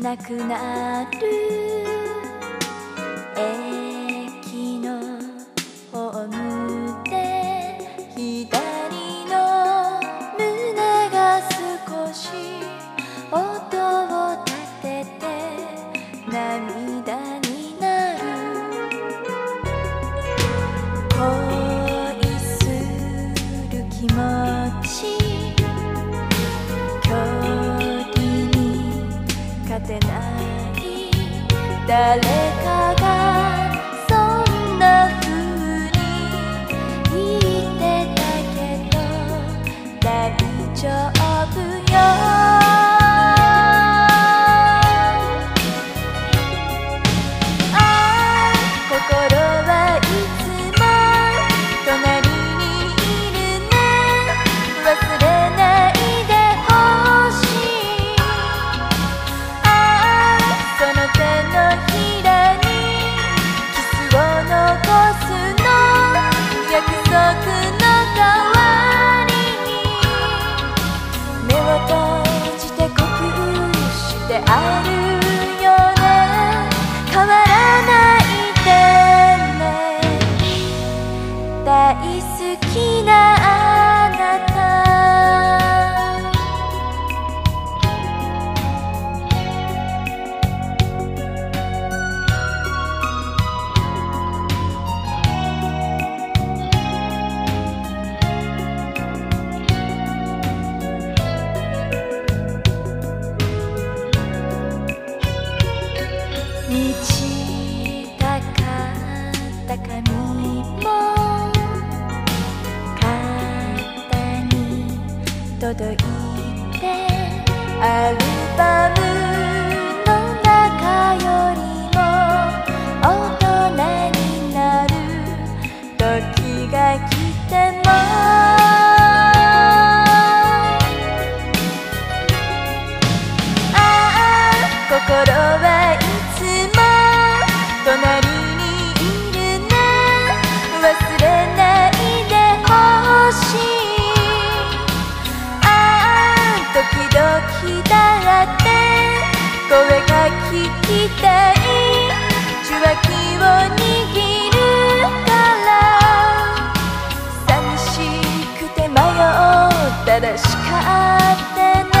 なくなる駅のホームで左の胸が少し音を立てて涙せない誰か我的。きたらって声が聞きたい。受話器を握るから寂しくて迷ったら叱ってね。